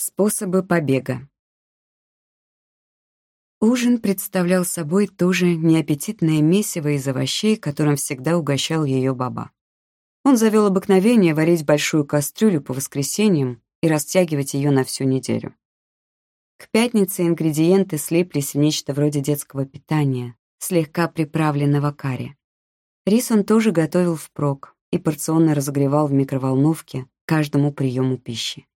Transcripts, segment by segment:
Способы побега. Ужин представлял собой тоже неаппетитное месиво из овощей, которым всегда угощал ее баба. Он завел обыкновение варить большую кастрюлю по воскресеньям и растягивать ее на всю неделю. К пятнице ингредиенты слиплись в нечто вроде детского питания, слегка приправленного карри. Рис он тоже готовил впрок и порционно разогревал в микроволновке каждому приему пищи.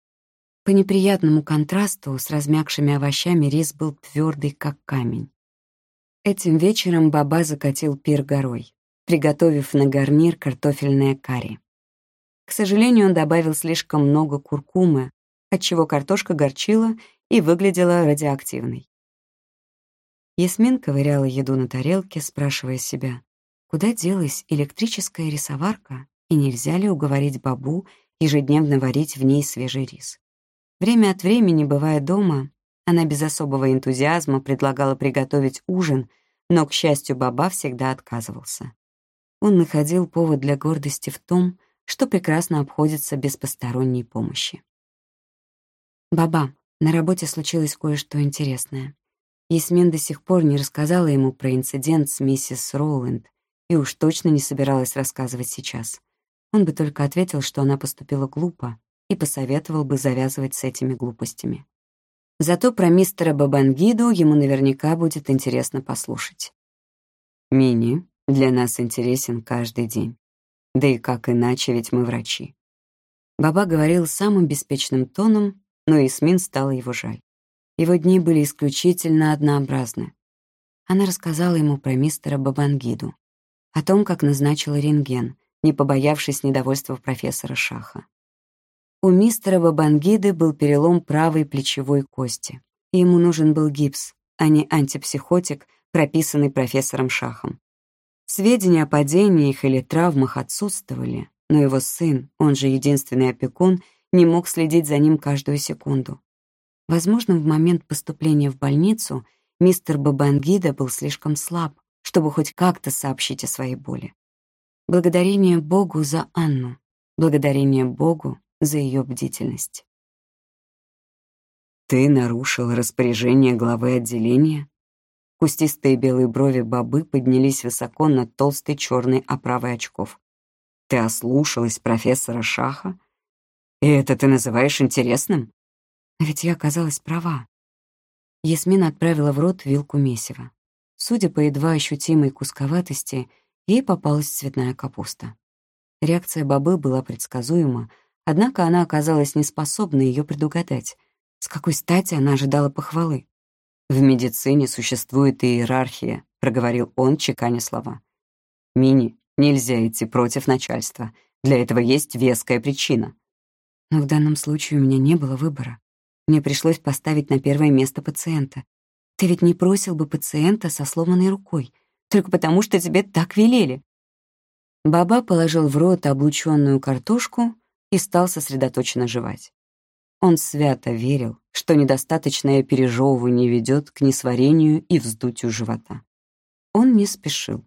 По неприятному контрасту с размягшими овощами рис был твердый, как камень. Этим вечером Баба закатил пир горой, приготовив на гарнир картофельное карри. К сожалению, он добавил слишком много куркумы, отчего картошка горчила и выглядела радиоактивной. Ясмин ковыряла еду на тарелке, спрашивая себя, куда делась электрическая рисоварка и нельзя ли уговорить бабу ежедневно варить в ней свежий рис. Время от времени, бывая дома, она без особого энтузиазма предлагала приготовить ужин, но, к счастью, Баба всегда отказывался. Он находил повод для гордости в том, что прекрасно обходится без посторонней помощи. «Баба, на работе случилось кое-что интересное. Ясмин до сих пор не рассказала ему про инцидент с миссис Роуленд и уж точно не собиралась рассказывать сейчас. Он бы только ответил, что она поступила глупо, и посоветовал бы завязывать с этими глупостями. Зато про мистера Бабангиду ему наверняка будет интересно послушать. «Мини для нас интересен каждый день. Да и как иначе, ведь мы врачи». Баба говорил самым беспечным тоном, но Исмин стало его жаль. Его дни были исключительно однообразны. Она рассказала ему про мистера Бабангиду, о том, как назначила рентген, не побоявшись недовольства профессора Шаха. У мистера Бабангиды был перелом правой плечевой кости. Ему нужен был гипс, а не антипсихотик, прописанный профессором Шахом. Сведения о падениях или травмах отсутствовали, но его сын, он же единственный опекун, не мог следить за ним каждую секунду. Возможно, в момент поступления в больницу мистер Бабангида был слишком слаб, чтобы хоть как-то сообщить о своей боли. Благодарение Богу за Анну, благодарение Богу за ее бдительность. «Ты нарушил распоряжение главы отделения?» Кустистые белые брови бобы поднялись высоко над толстой черной оправой очков. «Ты ослушалась профессора Шаха? И это ты называешь интересным?» ведь я оказалась права. Ясмин отправила в рот вилку месива. Судя по едва ощутимой кусковатости, ей попалась цветная капуста. Реакция бобы была предсказуема, Однако она оказалась неспособна ее предугадать. С какой стати она ожидала похвалы? «В медицине существует иерархия», — проговорил он, чеканя слова. «Мини, нельзя идти против начальства. Для этого есть веская причина». Но в данном случае у меня не было выбора. Мне пришлось поставить на первое место пациента. Ты ведь не просил бы пациента со сломанной рукой, только потому что тебе так велели. Баба положил в рот облученную картошку и стал сосредоточенно жевать. Он свято верил, что недостаточное пережевывание ведет к несварению и вздутию живота. Он не спешил.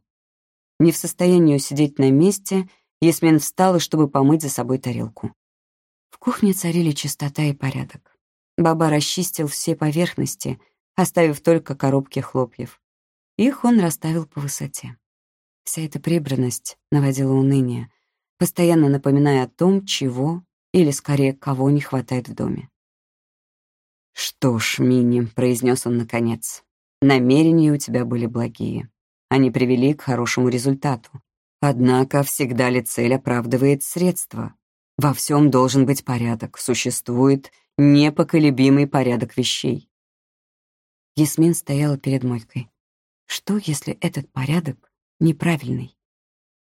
Не в состоянии усидеть на месте, Ясмин встала, чтобы помыть за собой тарелку. В кухне царили чистота и порядок. Баба расчистил все поверхности, оставив только коробки хлопьев. Их он расставил по высоте. Вся эта прибранность наводила уныние, постоянно напоминая о том, чего или, скорее, кого не хватает в доме. «Что ж, Мини», — произнес он наконец, — «намерения у тебя были благие. Они привели к хорошему результату. Однако всегда ли цель оправдывает средства? Во всем должен быть порядок, существует непоколебимый порядок вещей». Ясмин стояла перед мойкой. Что, если этот порядок неправильный?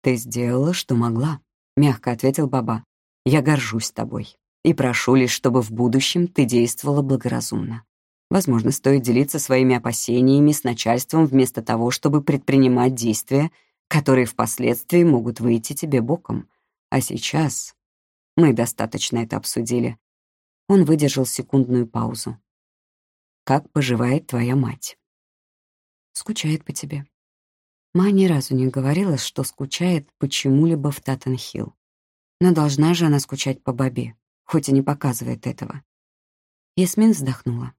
Ты сделала, что могла. — мягко ответил Баба. «Я горжусь тобой и прошу лишь, чтобы в будущем ты действовала благоразумно. Возможно, стоит делиться своими опасениями с начальством вместо того, чтобы предпринимать действия, которые впоследствии могут выйти тебе боком. А сейчас мы достаточно это обсудили». Он выдержал секундную паузу. «Как поживает твоя мать?» «Скучает по тебе», Ма ни разу не говорила, что скучает почему-либо в Таттенхилл. Но должна же она скучать по Бобе, хоть и не показывает этого. Ясмин вздохнула.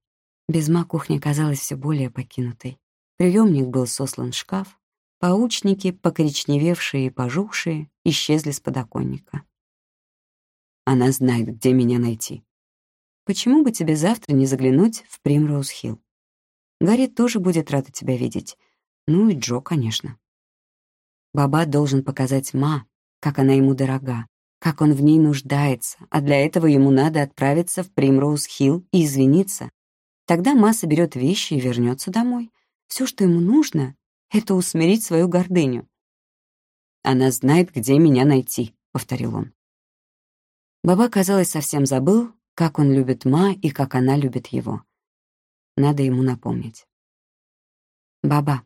Без ма кухня казалась все более покинутой. Приемник был сослан в шкаф, паучники, покоричневевшие и пожухшие, исчезли с подоконника. Она знает, где меня найти. Почему бы тебе завтра не заглянуть в Примроуз-Хилл? Гарри тоже будет рада тебя видеть. Ну и Джо, конечно. Баба должен показать Ма, как она ему дорога, как он в ней нуждается, а для этого ему надо отправиться в Примроуз-Хилл и извиниться. Тогда Ма соберет вещи и вернется домой. Все, что ему нужно, — это усмирить свою гордыню. «Она знает, где меня найти», — повторил он. Баба, казалось, совсем забыл, как он любит Ма и как она любит его. Надо ему напомнить. «Баба,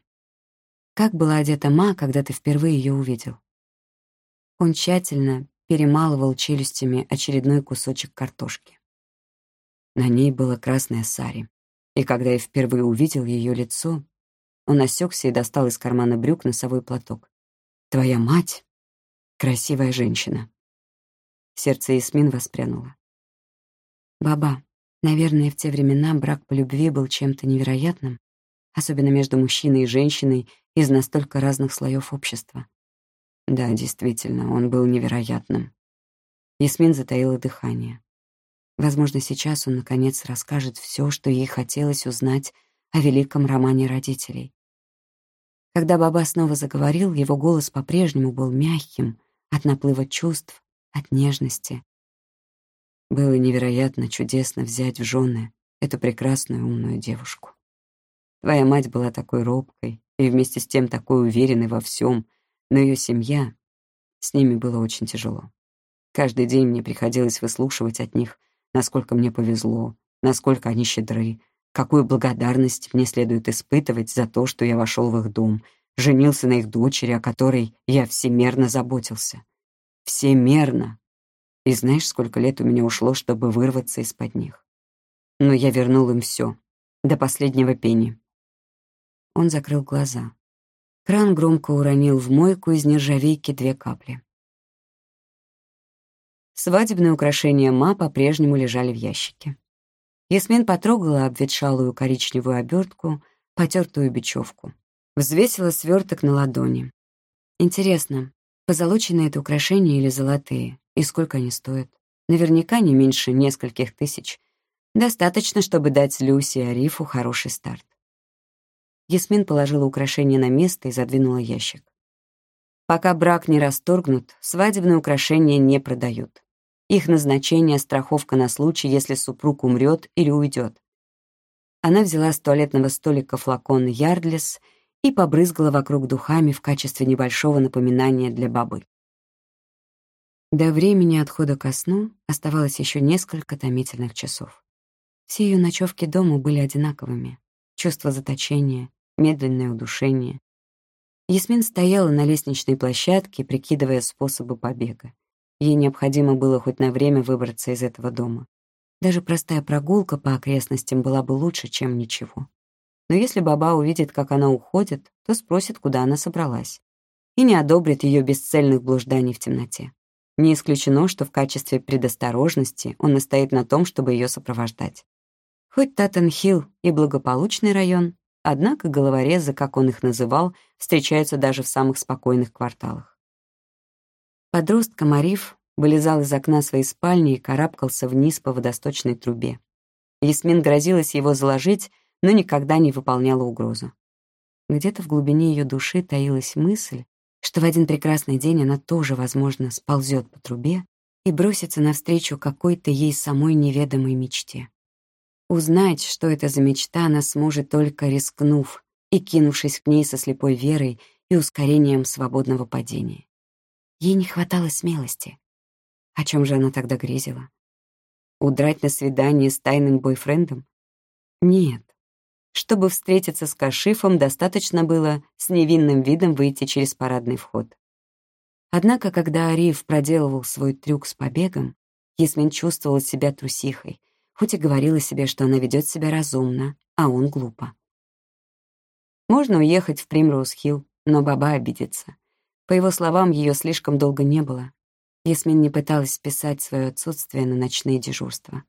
как была одета Ма, когда ты впервые ее увидел?» Он тщательно перемалывал челюстями очередной кусочек картошки. На ней было красное сари, и когда я впервые увидел ее лицо, он осекся и достал из кармана брюк носовой платок. «Твоя мать — красивая женщина». Сердце Ясмин воспрянуло. «Баба, наверное, в те времена брак по любви был чем-то невероятным, особенно между мужчиной и женщиной из настолько разных слоев общества». Да, действительно, он был невероятным. Ясмин затаила дыхание. Возможно, сейчас он, наконец, расскажет все, что ей хотелось узнать о великом романе родителей. Когда Баба снова заговорил, его голос по-прежнему был мягким, от наплыва чувств, от нежности. Было невероятно чудесно взять в жены эту прекрасную умную девушку. Твоя мать была такой робкой и вместе с тем такой уверенной во всем, но ее семья, с ними было очень тяжело. Каждый день мне приходилось выслушивать от них, насколько мне повезло, насколько они щедры, какую благодарность мне следует испытывать за то, что я вошел в их дом, женился на их дочери, о которой я всемерно заботился. Всемерно. И знаешь, сколько лет у меня ушло, чтобы вырваться из-под них? Но я вернул им все, до последнего пени. Он закрыл глаза. Кран громко уронил в мойку из нержавейки две капли. Свадебные украшения Ма по-прежнему лежали в ящике. Ясмин потрогала обветшалую коричневую обертку, потертую бечевку. Взвесила сверток на ладони. Интересно, позолоченные это украшения или золотые? И сколько они стоят? Наверняка не меньше нескольких тысяч. Достаточно, чтобы дать Люси и Арифу хороший старт. Ясмин положила украшение на место и задвинула ящик. Пока брак не расторгнут, свадебные украшения не продают. Их назначение — страховка на случай, если супруг умрет или уйдет. Она взяла с туалетного столика флакон «Ярдлес» и побрызгала вокруг духами в качестве небольшого напоминания для бабы. До времени отхода ко сну оставалось еще несколько томительных часов. Все ее ночевки дома были одинаковыми. Чувство заточения, медленное удушение. Ясмин стояла на лестничной площадке, прикидывая способы побега. Ей необходимо было хоть на время выбраться из этого дома. Даже простая прогулка по окрестностям была бы лучше, чем ничего. Но если баба увидит, как она уходит, то спросит, куда она собралась. И не одобрит ее бесцельных блужданий в темноте. Не исключено, что в качестве предосторожности он настоит на том, чтобы ее сопровождать. Хоть Таттенхилл и благополучный район, однако головорезы, как он их называл, встречаются даже в самых спокойных кварталах. Подростка Мариф вылезал из окна своей спальни и карабкался вниз по водосточной трубе. Ясмин грозилась его заложить, но никогда не выполняла угрозу. Где-то в глубине ее души таилась мысль, что в один прекрасный день она тоже, возможно, сползет по трубе и бросится навстречу какой-то ей самой неведомой мечте. Узнать, что это за мечта, она сможет только рискнув и кинувшись к ней со слепой верой и ускорением свободного падения. Ей не хватало смелости. О чем же она тогда грезила? Удрать на свидание с тайным бойфрендом? Нет. Чтобы встретиться с Кашифом, достаточно было с невинным видом выйти через парадный вход. Однако, когда Ариф проделывал свой трюк с побегом, Ясмин чувствовала себя трусихой, хоть и говорила себе, что она ведет себя разумно, а он глупо. Можно уехать в Примроуз-Хилл, но баба обидится. По его словам, ее слишком долго не было. Ясмин не пыталась списать свое отсутствие на ночные дежурства.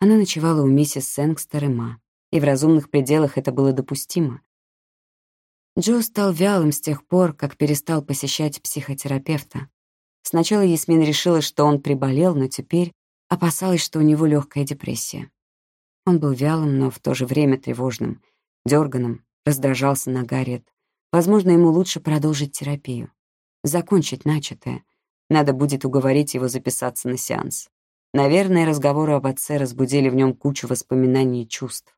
Она ночевала у миссис Сэнгстер и Ма, и в разумных пределах это было допустимо. Джо стал вялым с тех пор, как перестал посещать психотерапевта. Сначала Ясмин решила, что он приболел, но теперь опасалась, что у него легкая депрессия. Он был вялым, но в то же время тревожным, дерганым, раздражался на Гарриет. Возможно, ему лучше продолжить терапию. Закончить начатое. Надо будет уговорить его записаться на сеанс. Наверное, разговоры об отце разбудили в нем кучу воспоминаний и чувств.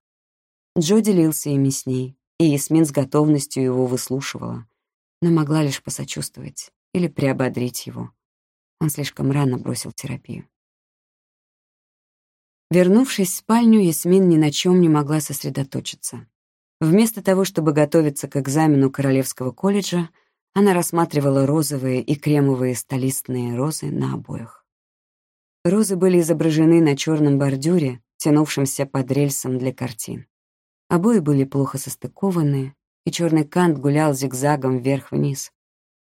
Джо делился ими с ней, и Ясмин с готовностью его выслушивала, но могла лишь посочувствовать или приободрить его. Он слишком рано бросил терапию. Вернувшись в спальню, Ясмин ни на чем не могла сосредоточиться. Вместо того, чтобы готовиться к экзамену Королевского колледжа, она рассматривала розовые и кремовые столистные розы на обоях. Розы были изображены на черном бордюре, тянувшемся под рельсом для картин. Обои были плохо состыкованы, и черный кант гулял зигзагом вверх-вниз.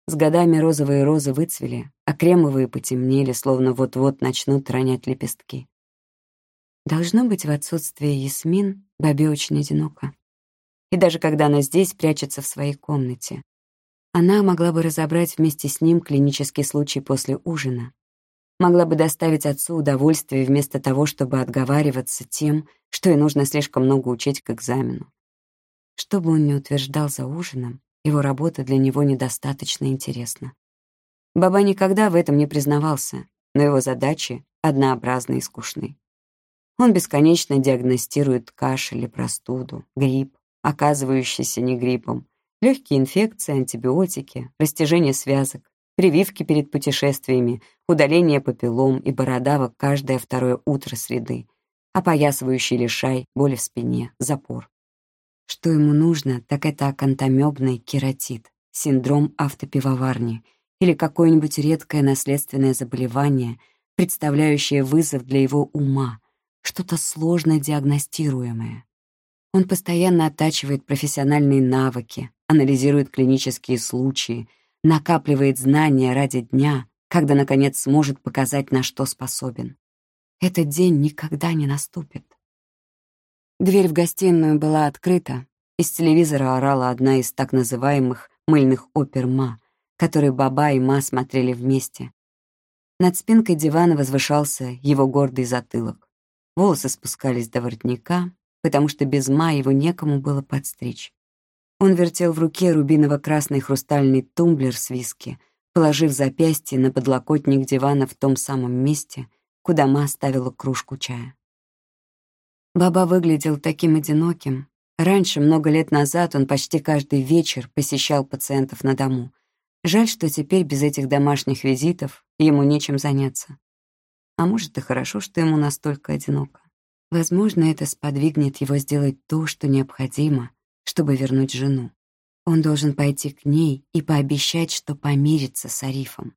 С годами розовые розы выцвели, а кремовые потемнели, словно вот-вот начнут ронять лепестки. Должно быть, в отсутствие Ясмин Бабе очень одиноко. И даже когда она здесь прячется в своей комнате, она могла бы разобрать вместе с ним клинический случай после ужина. Могла бы доставить отцу удовольствие вместо того, чтобы отговариваться тем, что ей нужно слишком много учить к экзамену. Что бы он ни утверждал за ужином, его работа для него недостаточно интересна. Баба никогда в этом не признавался, но его задачи однообразны и скучны. Он бесконечно диагностирует кашель или простуду, грипп, оказывающийся не гриппом, легкие инфекции, антибиотики, растяжение связок, прививки перед путешествиями, удаление папиллом и бородавок каждое второе утро среды, опоясывающий лишай, боли в спине, запор. Что ему нужно, так это акантомёбный кератит, синдром автопивоварни или какое-нибудь редкое наследственное заболевание, представляющее вызов для его ума, что-то сложно диагностируемое. Он постоянно оттачивает профессиональные навыки, анализирует клинические случаи, накапливает знания ради дня, когда, наконец, сможет показать, на что способен. Этот день никогда не наступит. Дверь в гостиную была открыта, из телевизора орала одна из так называемых мыльных опер Ма, которые Баба и Ма смотрели вместе. Над спинкой дивана возвышался его гордый затылок. Волосы спускались до воротника, потому что без ма его некому было подстричь. Он вертел в руке рубиново-красный хрустальный тумблер с виски, положив запястье на подлокотник дивана в том самом месте, куда ма ставила кружку чая. Баба выглядел таким одиноким. Раньше, много лет назад, он почти каждый вечер посещал пациентов на дому. Жаль, что теперь без этих домашних визитов ему нечем заняться. А может, и хорошо, что ему настолько одиноко. Возможно, это сподвигнет его сделать то, что необходимо, чтобы вернуть жену. Он должен пойти к ней и пообещать, что помирится с Арифом.